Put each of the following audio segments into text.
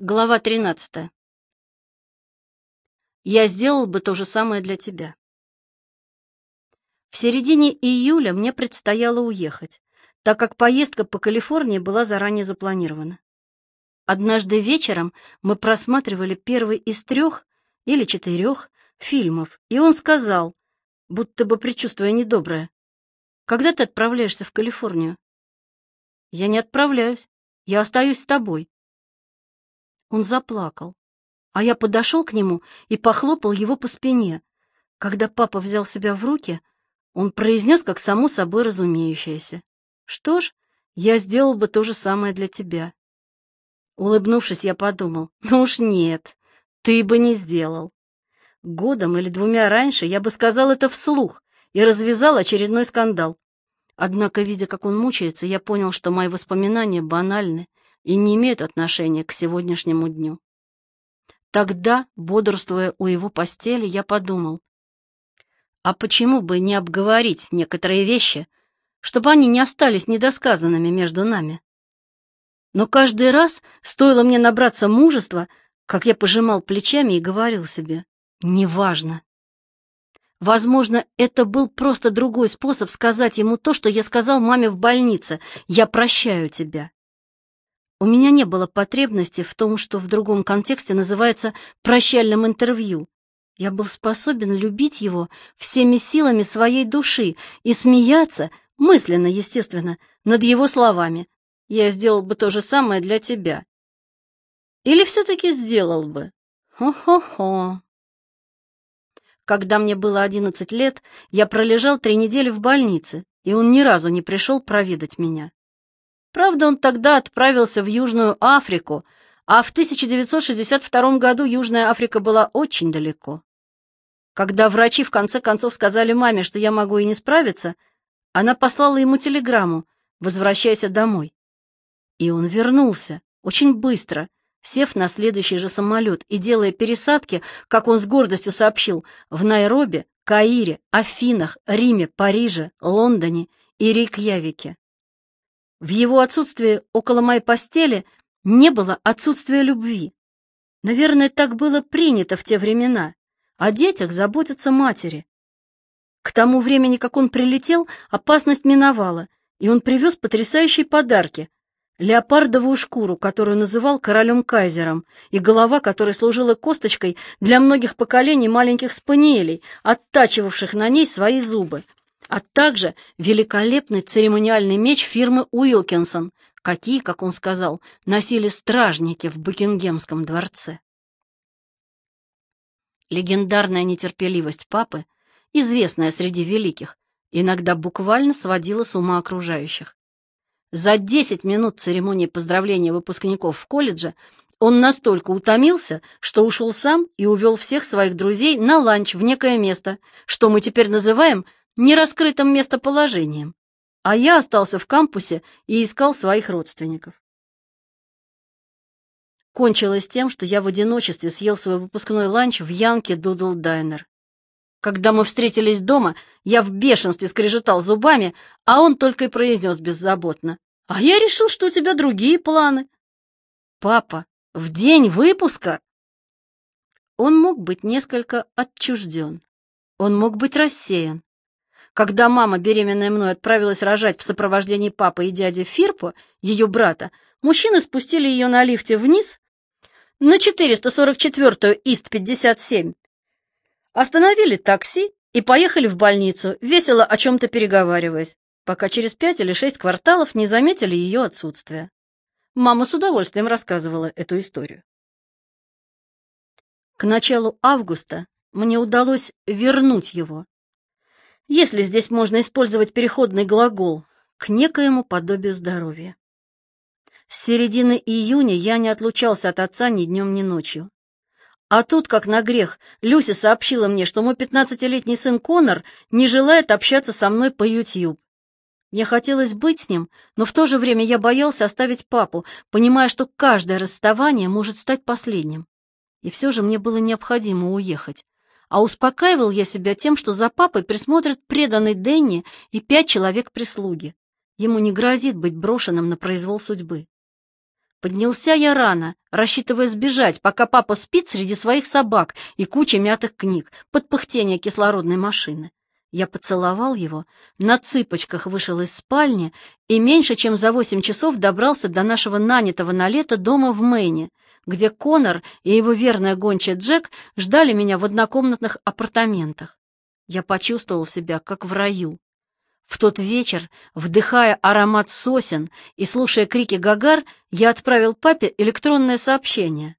Глава 13. Я сделал бы то же самое для тебя. В середине июля мне предстояло уехать, так как поездка по Калифорнии была заранее запланирована. Однажды вечером мы просматривали первый из трех или четырех фильмов, и он сказал, будто бы предчувствуя недоброе, «Когда ты отправляешься в Калифорнию?» «Я не отправляюсь, я остаюсь с тобой». Он заплакал, а я подошел к нему и похлопал его по спине. Когда папа взял себя в руки, он произнес, как само собой разумеющееся. «Что ж, я сделал бы то же самое для тебя». Улыбнувшись, я подумал, ну уж нет, ты бы не сделал. Годом или двумя раньше я бы сказал это вслух и развязал очередной скандал. Однако, видя, как он мучается, я понял, что мои воспоминания банальны и не имеют отношения к сегодняшнему дню. Тогда, бодрствуя у его постели, я подумал, а почему бы не обговорить некоторые вещи, чтобы они не остались недосказанными между нами? Но каждый раз, стоило мне набраться мужества, как я пожимал плечами и говорил себе, неважно. Возможно, это был просто другой способ сказать ему то, что я сказал маме в больнице «Я прощаю тебя». У меня не было потребности в том, что в другом контексте называется «прощальным интервью». Я был способен любить его всеми силами своей души и смеяться, мысленно, естественно, над его словами. Я сделал бы то же самое для тебя. Или все-таки сделал бы? Хо-хо-хо. Когда мне было одиннадцать лет, я пролежал три недели в больнице, и он ни разу не пришел проведать меня. Правда, он тогда отправился в Южную Африку, а в 1962 году Южная Африка была очень далеко. Когда врачи в конце концов сказали маме, что я могу и не справиться, она послала ему телеграмму «Возвращайся домой». И он вернулся, очень быстро, сев на следующий же самолет и делая пересадки, как он с гордостью сообщил, в Найроби, Каире, Афинах, Риме, Париже, Лондоне и Рейкьявике. В его отсутствии около моей постели не было отсутствия любви. Наверное, так было принято в те времена. О детях заботятся матери. К тому времени, как он прилетел, опасность миновала, и он привез потрясающие подарки. Леопардовую шкуру, которую называл королем-кайзером, и голова, которая служила косточкой для многих поколений маленьких спаниелей, оттачивавших на ней свои зубы а также великолепный церемониальный меч фирмы Уилкинсон, какие, как он сказал, носили стражники в Букингемском дворце. Легендарная нетерпеливость папы, известная среди великих, иногда буквально сводила с ума окружающих. За 10 минут церемонии поздравления выпускников в колледже он настолько утомился, что ушел сам и увел всех своих друзей на ланч в некое место, что мы теперь называем нераскрытым местоположением, а я остался в кампусе и искал своих родственников. Кончилось тем, что я в одиночестве съел свой выпускной ланч в Янки Дудл Дайнер. Когда мы встретились дома, я в бешенстве скрежетал зубами, а он только и произнес беззаботно. «А я решил, что у тебя другие планы». «Папа, в день выпуска?» Он мог быть несколько отчужден. Он мог быть рассеян. Когда мама, беременная мной, отправилась рожать в сопровождении папы и дяди Фирпо, ее брата, мужчины спустили ее на лифте вниз на 444-ю Ист-57. Остановили такси и поехали в больницу, весело о чем-то переговариваясь, пока через пять или шесть кварталов не заметили ее отсутствие. Мама с удовольствием рассказывала эту историю. К началу августа мне удалось вернуть его, если здесь можно использовать переходный глагол, к некоему подобию здоровья. С середины июня я не отлучался от отца ни днем, ни ночью. А тут, как на грех, Люся сообщила мне, что мой пятнадцатилетний сын Конор не желает общаться со мной по YouTube. Мне хотелось быть с ним, но в то же время я боялся оставить папу, понимая, что каждое расставание может стать последним. И все же мне было необходимо уехать а успокаивал я себя тем, что за папой присмотрят преданный Дэнни и пять человек прислуги. Ему не грозит быть брошенным на произвол судьбы. Поднялся я рано, рассчитывая сбежать, пока папа спит среди своих собак и кучи мятых книг под пыхтение кислородной машины. Я поцеловал его, на цыпочках вышел из спальни и меньше чем за восемь часов добрался до нашего нанятого на лето дома в Мэйне, где Конор и его верная гончая Джек ждали меня в однокомнатных апартаментах. Я почувствовал себя как в раю. В тот вечер, вдыхая аромат сосен и слушая крики гагар, я отправил папе электронное сообщение.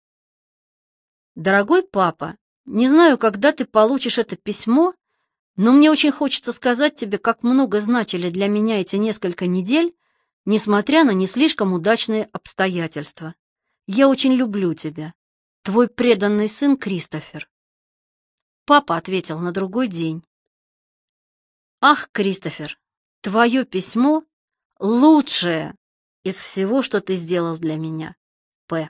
«Дорогой папа, не знаю, когда ты получишь это письмо, но мне очень хочется сказать тебе, как много значили для меня эти несколько недель, несмотря на не слишком удачные обстоятельства. Я очень люблю тебя. Твой преданный сын Кристофер. Папа ответил на другой день. Ах, Кристофер, твое письмо лучшее из всего, что ты сделал для меня. П.